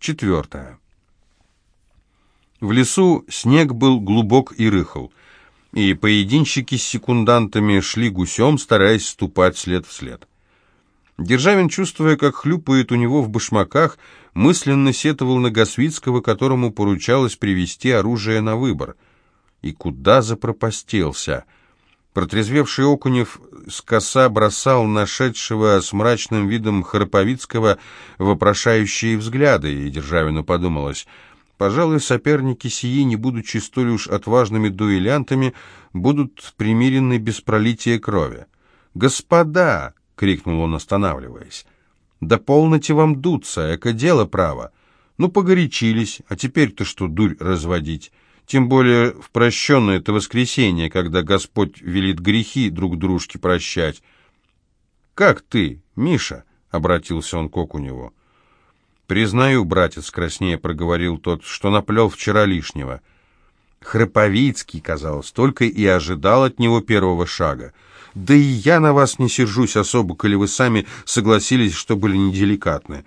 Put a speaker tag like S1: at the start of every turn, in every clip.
S1: Четвертое. В лесу снег был глубок и рыхл, и поединщики с секундантами шли гусем, стараясь ступать след в след. Державин, чувствуя, как хлюпает у него в башмаках, мысленно сетовал на Гасвицкого, которому поручалось привести оружие на выбор. И куда запропастился? Протрезвевший Окунев коса бросал нашедшего с мрачным видом Храповицкого вопрошающие взгляды, и Державину подумалось, пожалуй, соперники сии, не будучи столь уж отважными дуэлянтами, будут примирены без пролития крови. «Господа!» крикнул он, останавливаясь. «Да полноте вам дуться, эко дело право. Ну, погорячились, а теперь-то что дурь разводить? Тем более в прощенное это воскресенье, когда Господь велит грехи друг дружке прощать. «Как ты, Миша?» — обратился он к Окуневу. «Признаю, братец, краснее проговорил тот, что наплел вчера лишнего». Храповицкий, казалось, только и ожидал от него первого шага — да и я на вас не сержусь особо, коли вы сами согласились, что были неделикатны.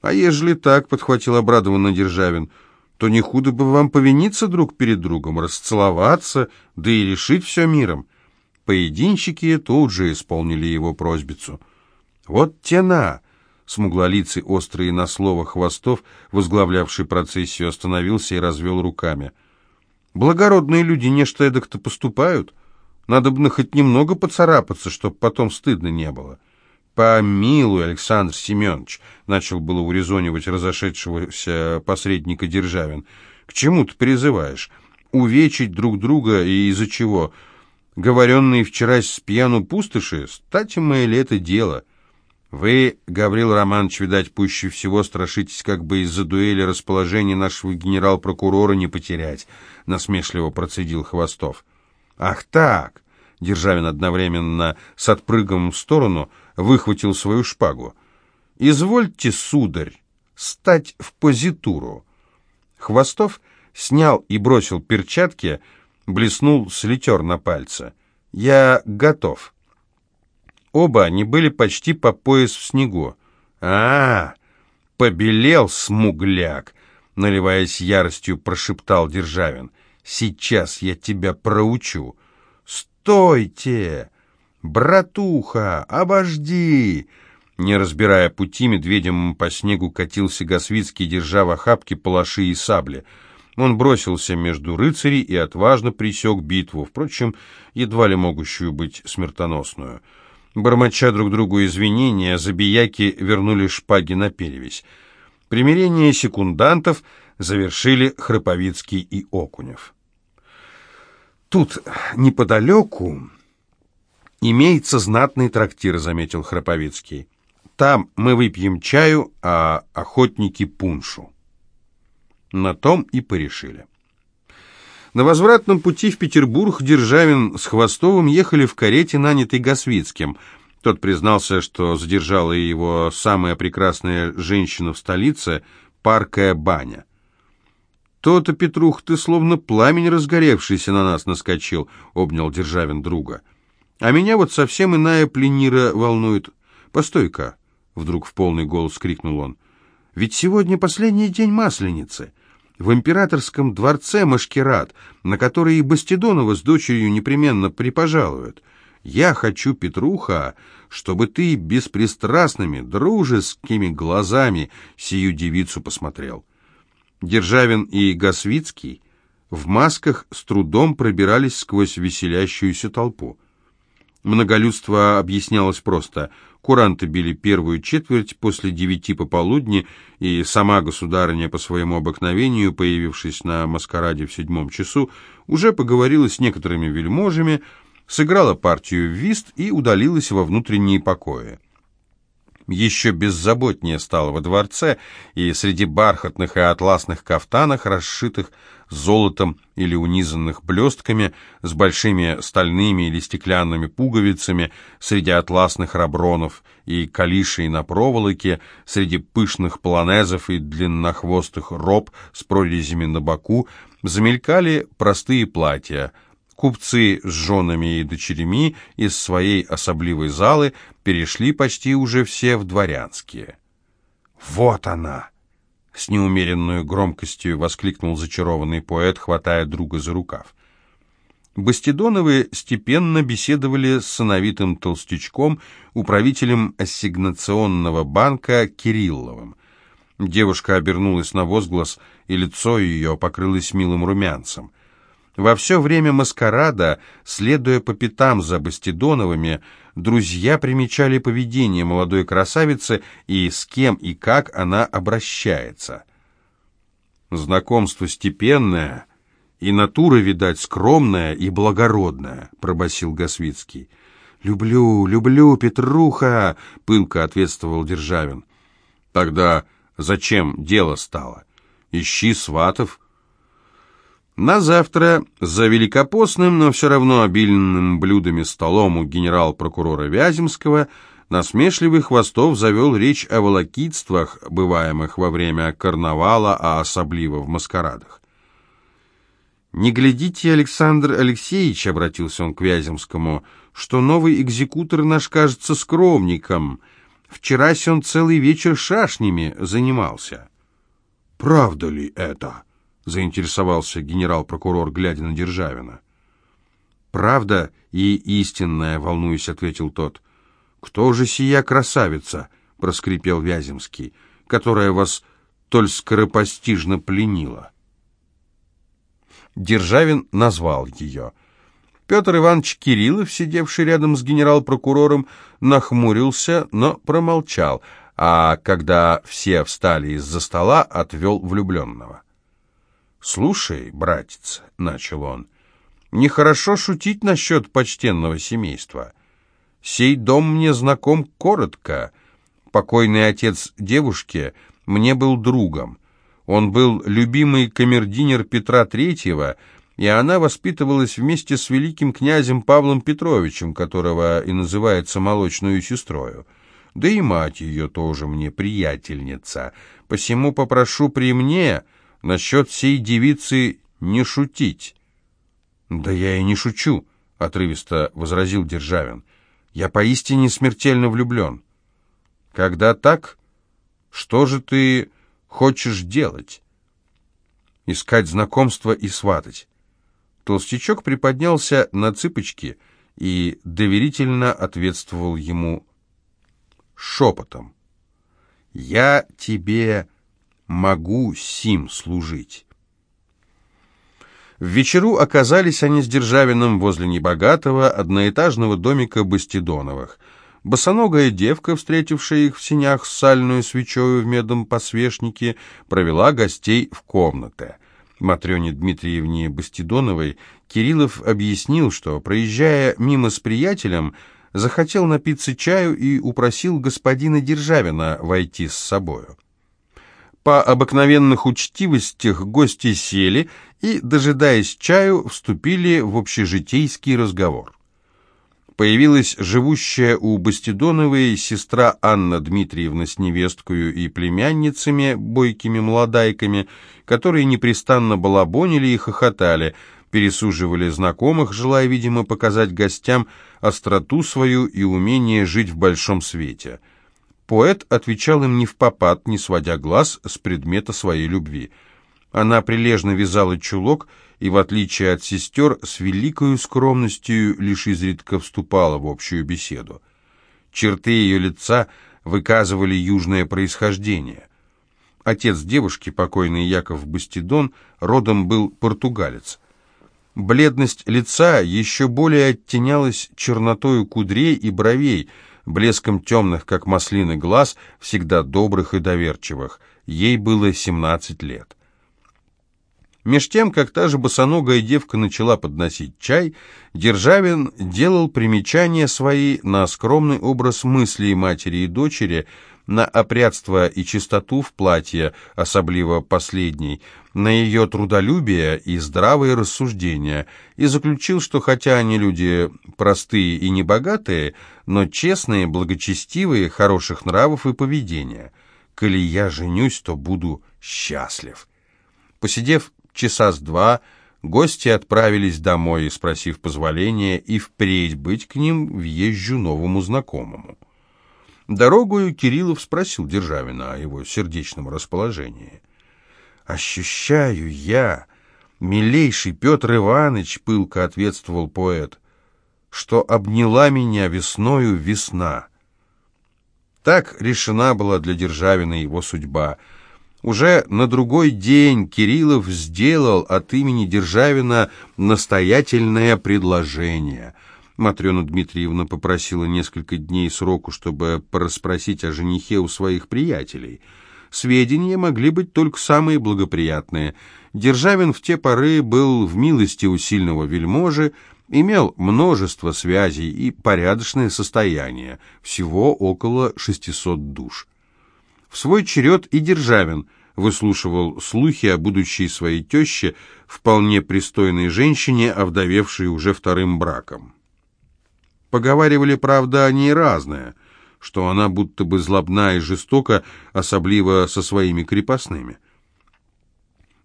S1: А ежели так, — подхватил обрадованно Державин, — то не худо бы вам повиниться друг перед другом, расцеловаться, да и решить все миром. Поединщики тут же исполнили его просьбицу. Вот тена! Смуглолицый, острый на слово хвостов, возглавлявший процессию, остановился и развел руками. Благородные люди нечто эдак-то поступают — надо бы хоть немного поцарапаться, чтоб потом стыдно не было. «Помилуй, Александр Семенович», — начал было урезонивать разошедшегося посредника Державин. «К чему ты призываешь? Увечить друг друга и из-за чего? Говоренные вчера с пьяну пустоши? Стати мы ли это дело?» «Вы, Гаврил Романович, видать, пуще всего страшитесь, как бы из-за дуэли расположения нашего генерал-прокурора не потерять», — насмешливо процедил Хвостов. «Ах так!» Державин одновременно с отпрыгом в сторону выхватил свою шпагу. «Извольте, сударь, стать в позитуру». Хвостов снял и бросил перчатки, блеснул слетер на пальце. «Я готов». Оба они были почти по пояс в снегу. а, -а, -а побелел смугляк!» Наливаясь яростью, прошептал Державин. Сейчас я тебя проучу. Стойте! Братуха, обожди! Не разбирая пути, медведем по снегу катился Гасвицкий, держа в охапке палаши и сабли. Он бросился между рыцарей и отважно пресек битву, впрочем, едва ли могущую быть смертоносную. Бормоча друг другу извинения, забияки вернули шпаги на перевесь. Примирение секундантов завершили Храповицкий и Окунев. Тут неподалеку имеется знатный трактир, заметил Храповицкий. Там мы выпьем чаю, а охотники пуншу. На том и порешили. На возвратном пути в Петербург Державин с Хвостовым ехали в карете, нанятой Гасвицким. Тот признался, что задержала его самая прекрасная женщина в столице, паркая баня. «То-то, Петрух, ты словно пламень разгоревшийся на нас наскочил», — обнял Державин друга. «А меня вот совсем иная пленира волнует. Постой-ка», — вдруг в полный голос крикнул он. «Ведь сегодня последний день Масленицы. В императорском дворце Машкират, на который и Бастидонова с дочерью непременно припожалуют. Я хочу, Петруха, чтобы ты беспристрастными, дружескими глазами сию девицу посмотрел». Державин и Гасвицкий в масках с трудом пробирались сквозь веселящуюся толпу. Многолюдство объяснялось просто. Куранты били первую четверть после девяти пополудни, и сама государыня по своему обыкновению, появившись на маскараде в седьмом часу, уже поговорила с некоторыми вельможами, сыграла партию в вист и удалилась во внутренние покои еще беззаботнее стало во дворце, и среди бархатных и атласных кафтанах, расшитых золотом или унизанных блестками, с большими стальными или стеклянными пуговицами, среди атласных рабронов и калишей на проволоке, среди пышных полонезов и длиннохвостых роб с прорезями на боку, замелькали простые платья — Купцы с женами и дочерями из своей особливой залы перешли почти уже все в дворянские. «Вот она! с неумеренной громкостью воскликнул зачарованный поэт, хватая друга за рукав. Бастидоновы степенно беседовали с сыновитым толстячком, управителем ассигнационного банка Кирилловым. Девушка обернулась на возглас, и лицо ее покрылось милым румянцем. Во все время маскарада, следуя по пятам за Бастидоновыми, друзья примечали поведение молодой красавицы и с кем и как она обращается. «Знакомство степенное, и натура, видать, скромная и благородная», — пробасил Гасвицкий. «Люблю, люблю, Петруха!» — пылко ответствовал Державин. «Тогда зачем дело стало? Ищи сватов». На завтра за великопостным, но все равно обильным блюдами столом у генерал-прокурора Вяземского насмешливый Хвостов завел речь о волокитствах, бываемых во время карнавала, а особливо в маскарадах. «Не глядите, Александр Алексеевич», — обратился он к Вяземскому, — «что новый экзекутор наш кажется скромником. Вчерась он целый вечер шашнями занимался». «Правда ли это?» Заинтересовался генерал-прокурор, глядя на Державина. «Правда и истинная», — волнуюсь, ответил тот. «Кто же сия красавица?» — проскрипел Вяземский, «которая вас толь скоропостижно пленила?» Державин назвал ее. Петр Иванович Кириллов, сидевший рядом с генерал-прокурором, нахмурился, но промолчал, а когда все встали из-за стола, отвел влюбленного. «Слушай, братец», — начал он, — «нехорошо шутить насчет почтенного семейства. Сей дом мне знаком коротко. Покойный отец девушки мне был другом. Он был любимый камердинер Петра Третьего, и она воспитывалась вместе с великим князем Павлом Петровичем, которого и называется молочную сестрою. Да и мать ее тоже мне приятельница. Посему попрошу при мне насчет сей девицы не шутить». «Да я и не шучу», — отрывисто возразил Державин. «Я поистине смертельно влюблен». «Когда так, что же ты хочешь делать?» «Искать знакомство и сватать». Толстячок приподнялся на цыпочки и доверительно ответствовал ему шепотом. «Я тебе могу сим служить. В вечеру оказались они с Державиным возле небогатого одноэтажного домика Бастидоновых. Босоногая девка, встретившая их в синях с сальную свечою в медом посвечнике, провела гостей в комнаты. Матрёне Дмитриевне Бастидоновой Кириллов объяснил, что, проезжая мимо с приятелем, захотел напиться чаю и упросил господина Державина войти с собою. По обыкновенных учтивостях гости сели и, дожидаясь чаю, вступили в общежитейский разговор. Появилась живущая у Бастидоновой сестра Анна Дмитриевна с невесткою и племянницами, бойкими молодайками, которые непрестанно балабонили и хохотали, пересуживали знакомых, желая, видимо, показать гостям остроту свою и умение жить в большом свете – Поэт отвечал им не в попад, не сводя глаз с предмета своей любви. Она прилежно вязала чулок и, в отличие от сестер, с великою скромностью лишь изредка вступала в общую беседу. Черты ее лица выказывали южное происхождение. Отец девушки, покойный Яков Бастидон, родом был португалец. Бледность лица еще более оттенялась чернотою кудрей и бровей – блеском темных, как маслины, глаз, всегда добрых и доверчивых. Ей было 17 лет. Меж тем, как та же босоногая девка начала подносить чай, Державин делал примечания свои на скромный образ мыслей матери и дочери, на опрятство и чистоту в платье, особливо последней, на ее трудолюбие и здравые рассуждения, и заключил, что хотя они люди простые и небогатые, но честные, благочестивые, хороших нравов и поведения. Коли я женюсь, то буду счастлив. Посидев часа с два, гости отправились домой, спросив позволения и впредь быть к ним въезжу новому знакомому. Дорогою Кириллов спросил Державина о его сердечном расположении – ощущаю я, милейший Петр Иванович, пылко ответствовал поэт, что обняла меня весною весна. Так решена была для Державина его судьба. Уже на другой день Кириллов сделал от имени Державина настоятельное предложение. Матрена Дмитриевна попросила несколько дней сроку, чтобы порасспросить о женихе у своих приятелей — сведения могли быть только самые благоприятные. Державин в те поры был в милости у сильного вельможи, имел множество связей и порядочное состояние, всего около 600 душ. В свой черед и Державин выслушивал слухи о будущей своей теще, вполне пристойной женщине, овдовевшей уже вторым браком. Поговаривали, правда, о ней разное – что она будто бы злобна и жестока, особливо со своими крепостными.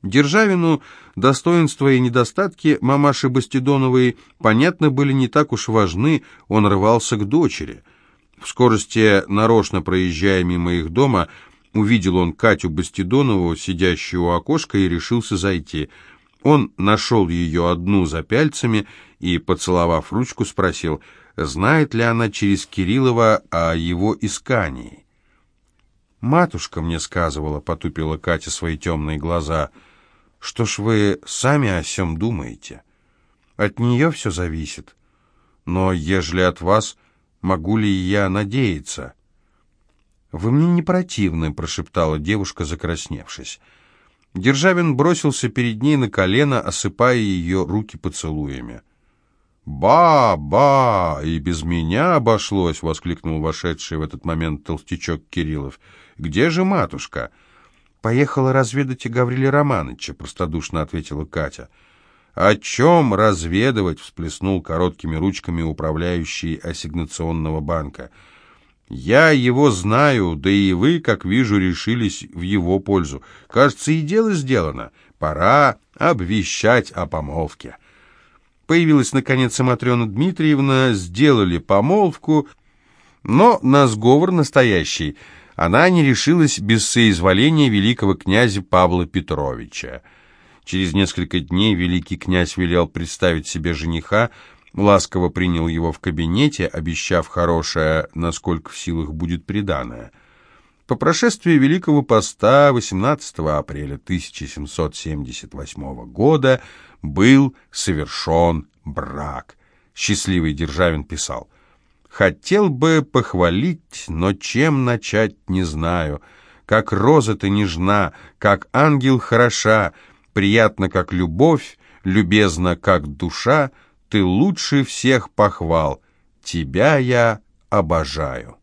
S1: Державину достоинства и недостатки мамаши Бастидоновой, понятно, были не так уж важны, он рвался к дочери. В скорости, нарочно проезжая мимо их дома, увидел он Катю Бастидонову, сидящую у окошка, и решился зайти. Он нашел ее одну за пяльцами и, поцеловав ручку, спросил — знает ли она через Кириллова о его искании. «Матушка мне сказывала», — потупила Катя свои темные глаза, — «что ж вы сами о сем думаете? От нее все зависит. Но ежели от вас, могу ли я надеяться?» «Вы мне не противны», — прошептала девушка, закрасневшись. Державин бросился перед ней на колено, осыпая ее руки поцелуями. «Ба-ба! И без меня обошлось!» — воскликнул вошедший в этот момент толстячок Кириллов. «Где же матушка?» «Поехала разведать и Гаврилия Романыча», — простодушно ответила Катя. «О чем разведывать?» — всплеснул короткими ручками управляющий ассигнационного банка. «Я его знаю, да и вы, как вижу, решились в его пользу. Кажется, и дело сделано. Пора обвещать о помолвке». Появилась, наконец, Матрена Дмитриевна, сделали помолвку, но на сговор настоящий она не решилась без соизволения великого князя Павла Петровича. Через несколько дней великий князь велел представить себе жениха, ласково принял его в кабинете, обещав хорошее, насколько в силах будет приданное. По прошествии Великого Поста 18 апреля 1778 года был совершен брак. Счастливый Державин писал. «Хотел бы похвалить, но чем начать не знаю. Как роза ты нежна, как ангел хороша, приятно, как любовь, любезно, как душа, ты лучше всех похвал, тебя я обожаю».